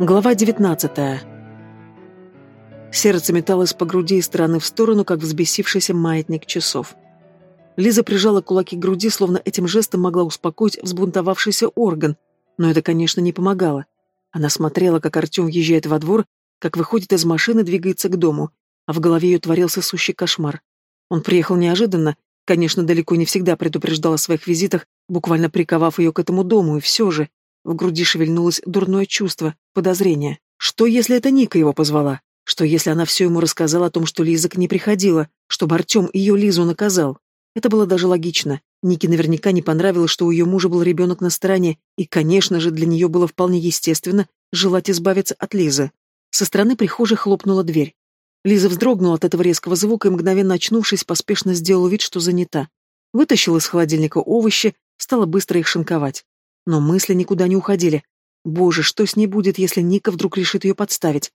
Глава 19. Сердце металось по груди из стороны в сторону, как взбесившийся маятник часов. Лиза прижала кулаки к груди, словно этим жестом могла успокоить взбунтовавшийся орган, но это, конечно, не помогало. Она смотрела, как Артем въезжает во двор, как выходит из машины, двигается к дому, а в голове ее творился сущий кошмар. Он приехал неожиданно, конечно, далеко не всегда предупреждал о своих визитах, буквально приковав ее к этому дому, и все же в груди шевельнулось дурное чувство, подозрение. Что, если это Ника его позвала? Что, если она все ему рассказала о том, что Лиза к ней приходила, чтобы Артем ее Лизу наказал? Это было даже логично. Нике наверняка не понравилось, что у ее мужа был ребенок на стороне, и, конечно же, для нее было вполне естественно желать избавиться от Лизы. Со стороны прихожей хлопнула дверь. Лиза вздрогнула от этого резкого звука и, мгновенно очнувшись, поспешно сделала вид, что занята. Вытащила из холодильника овощи, стала быстро их шинковать. Но мысли никуда не уходили. Боже, что с ней будет, если Ника вдруг решит ее подставить?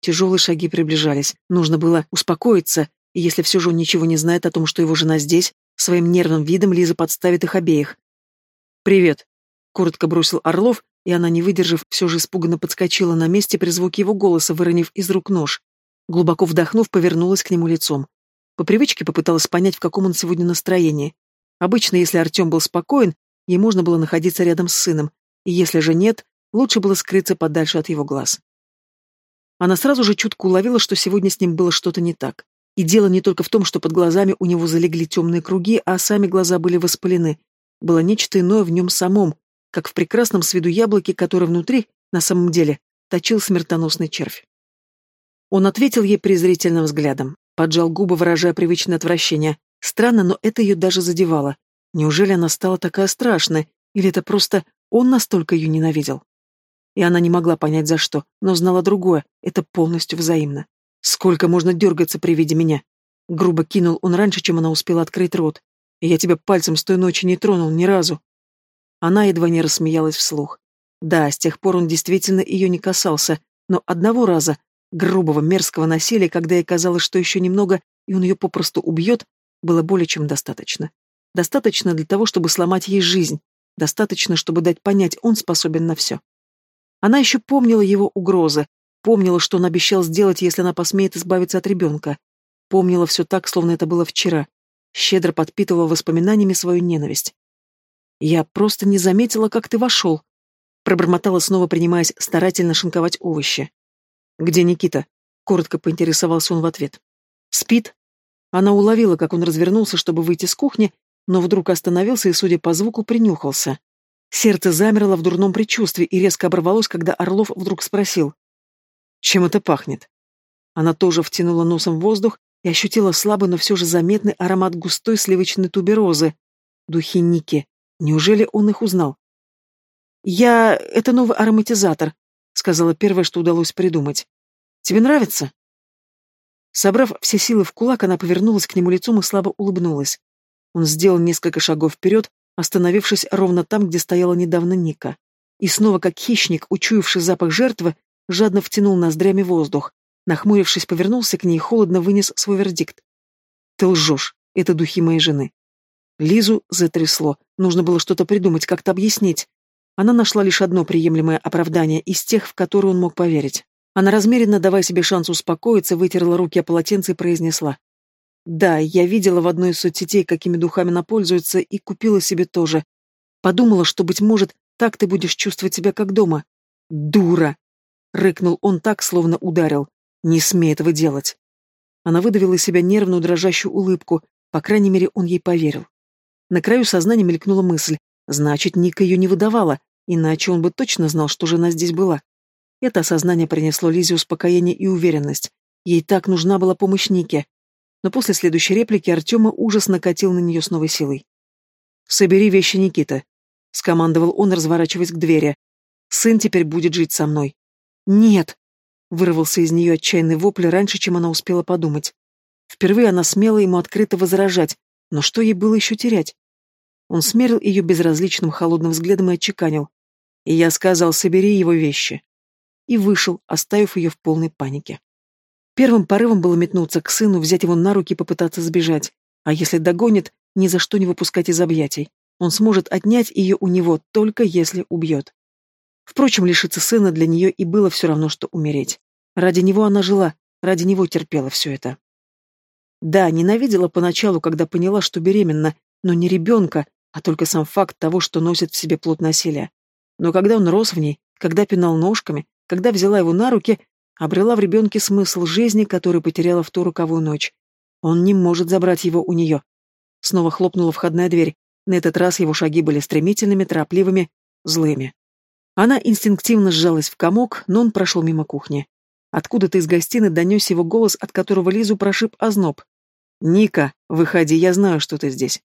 Тяжелые шаги приближались. Нужно было успокоиться, и если все же он ничего не знает о том, что его жена здесь, своим нервным видом Лиза подставит их обеих. «Привет», — коротко бросил Орлов, и она, не выдержав, все же испуганно подскочила на месте при звуке его голоса, выронив из рук нож. Глубоко вдохнув, повернулась к нему лицом. По привычке попыталась понять, в каком он сегодня настроении. Обычно, если Артем был спокоен, Ей можно было находиться рядом с сыном, и если же нет, лучше было скрыться подальше от его глаз. Она сразу же чутко уловила, что сегодня с ним было что-то не так. И дело не только в том, что под глазами у него залегли темные круги, а сами глаза были воспалены. Было нечто иное в нем самом, как в прекрасном с виду яблоке, которое внутри, на самом деле, точил смертоносный червь. Он ответил ей презрительным взглядом, поджал губы, выражая привычное отвращение. Странно, но это ее даже задевало. Неужели она стала такая страшная, или это просто он настолько ее ненавидел? И она не могла понять за что, но знала другое, это полностью взаимно. Сколько можно дергаться при виде меня? Грубо кинул он раньше, чем она успела открыть рот. Я тебя пальцем с той ночи не тронул ни разу. Она едва не рассмеялась вслух. Да, с тех пор он действительно ее не касался, но одного раза, грубого, мерзкого насилия, когда ей казалось, что еще немного, и он ее попросту убьет, было более чем достаточно. Достаточно для того, чтобы сломать ей жизнь. Достаточно, чтобы дать понять, он способен на все. Она еще помнила его угрозы, помнила, что он обещал сделать, если она посмеет избавиться от ребенка. Помнила все так, словно это было вчера. Щедро подпитывала воспоминаниями свою ненависть. «Я просто не заметила, как ты вошел», — пробормотала, снова принимаясь старательно шинковать овощи. «Где Никита?» — коротко поинтересовался он в ответ. «Спит?» Она уловила, как он развернулся, чтобы выйти с кухни, но вдруг остановился и, судя по звуку, принюхался. Сердце замерло в дурном предчувствии и резко оборвалось, когда Орлов вдруг спросил. «Чем это пахнет?» Она тоже втянула носом в воздух и ощутила слабый, но все же заметный аромат густой сливочной туберозы. Духи Ники. Неужели он их узнал? «Я... это новый ароматизатор», — сказала первое, что удалось придумать. «Тебе нравится?» Собрав все силы в кулак, она повернулась к нему лицом и слабо улыбнулась. Он сделал несколько шагов вперед, остановившись ровно там, где стояла недавно Ника. И снова, как хищник, учуявший запах жертвы, жадно втянул ноздрями воздух. Нахмурившись, повернулся к ней и холодно вынес свой вердикт. «Ты лжешь. Это духи моей жены». Лизу затрясло. Нужно было что-то придумать, как-то объяснить. Она нашла лишь одно приемлемое оправдание из тех, в которые он мог поверить. Она размеренно, давая себе шанс успокоиться, вытерла руки о полотенце и произнесла. Да, я видела в одной из соцсетей, какими духами она пользуется, и купила себе тоже. Подумала, что, быть может, так ты будешь чувствовать себя как дома. Дура! Рыкнул он так, словно ударил. Не смей этого делать. Она выдавила из себя нервную дрожащую улыбку, по крайней мере, он ей поверил. На краю сознания мелькнула мысль. Значит, Ника ее не выдавала, иначе он бы точно знал, что жена здесь была. Это осознание принесло Лизе успокоение и уверенность. Ей так нужна была помощь Нике но после следующей реплики Артема ужас накатил на нее с новой силой. «Собери вещи, Никита», — скомандовал он, разворачиваясь к двери. «Сын теперь будет жить со мной». «Нет», — вырвался из нее отчаянный вопль раньше, чем она успела подумать. Впервые она смела ему открыто возражать, но что ей было еще терять? Он смерил ее безразличным холодным взглядом и отчеканил. И я сказал, собери его вещи. И вышел, оставив ее в полной панике. Первым порывом было метнуться к сыну, взять его на руки и попытаться сбежать. А если догонит, ни за что не выпускать из объятий. Он сможет отнять ее у него, только если убьет. Впрочем, лишиться сына для нее и было все равно, что умереть. Ради него она жила, ради него терпела все это. Да, ненавидела поначалу, когда поняла, что беременна, но не ребенка, а только сам факт того, что носит в себе плод насилия. Но когда он рос в ней, когда пинал ножками, когда взяла его на руки, обрела в ребенке смысл жизни, который потеряла в ту роковую ночь. Он не может забрать его у нее. Снова хлопнула входная дверь. На этот раз его шаги были стремительными, торопливыми, злыми. Она инстинктивно сжалась в комок, но он прошел мимо кухни. Откуда-то из гостиной донес его голос, от которого Лизу прошиб озноб. «Ника, выходи, я знаю, что ты здесь».